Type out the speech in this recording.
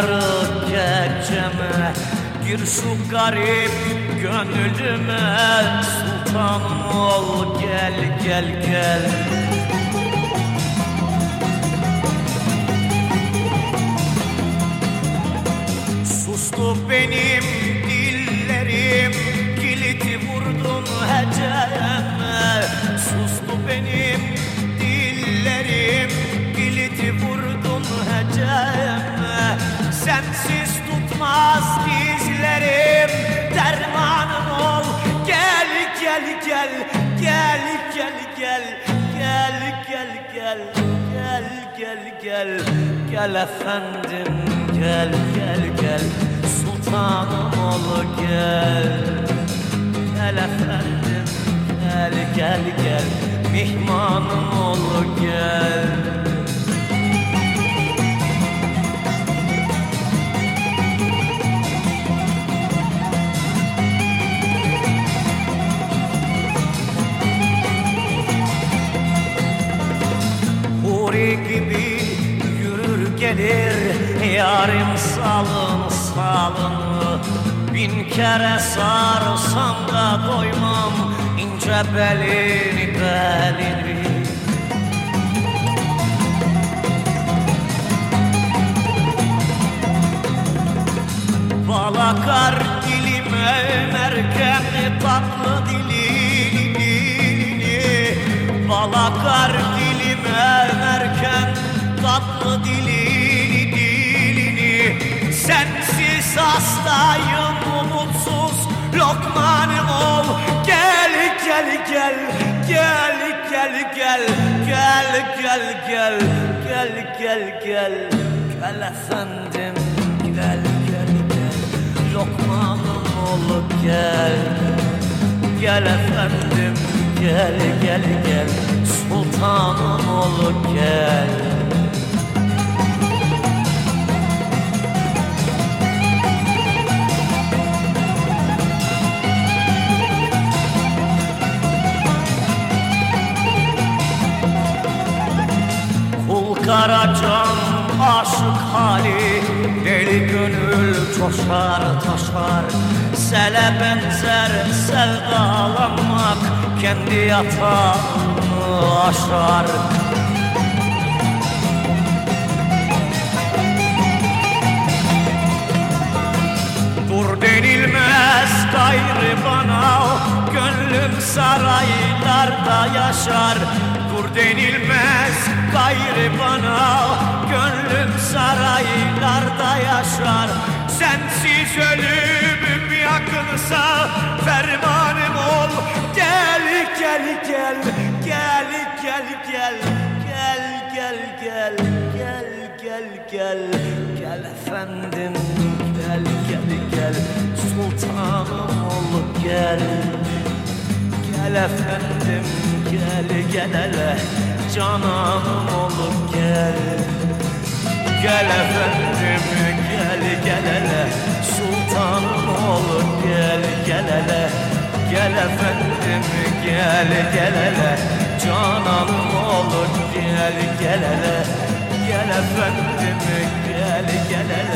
Yarı geceme Gir şu garip gönlüme. Sultanım ol gel gel gel. Sustu benim dillerim Kiliti vurdun heceme Sensiz tutmaz dizlerim Dermanım ol. Gel gel gel. Gel gel gel. Gel gel gel. Gel gel gel. Gel efendim. Gel gel gel. Sultanım ol gel. Gel efendim. Gel gel gel. Mihmanım ol gel gibi yürür gelir Yarim salın salın. Bin kere sarsam da doymam ince belini belini. Balakar dilime dilini dilini. Sensiz hastayım umutsuz. Lokmanım ol Gel gel gel. Gel gel gel. Gel gel gel. Gel gel gel. Gel efendim gel gel gel. Lokmanım ol gel. Gel efendim gel gel gel. Sultanım ol gel karacan aşık hali Deli gönül coşar taşar. Sele benzer sevdalanmak Kendi yatağını aşar. Dur denilmez gayrı bana Gönlüm saraylarda yaşar. Dur denilmez yaşar Sensiz ölümüm yakınsa Fermanım ol Gel gel gel Gel gel gel Gel gel gel Gel gel gel Gel efendim Gel gel gel Sultanım ol gel Gel efendim gel gel hele Cananım ol gel Gel efendim gel hele Sultanım ol gel gel Gel efendim gel gel hele Cananım ol gel gel Gel efendim gel gel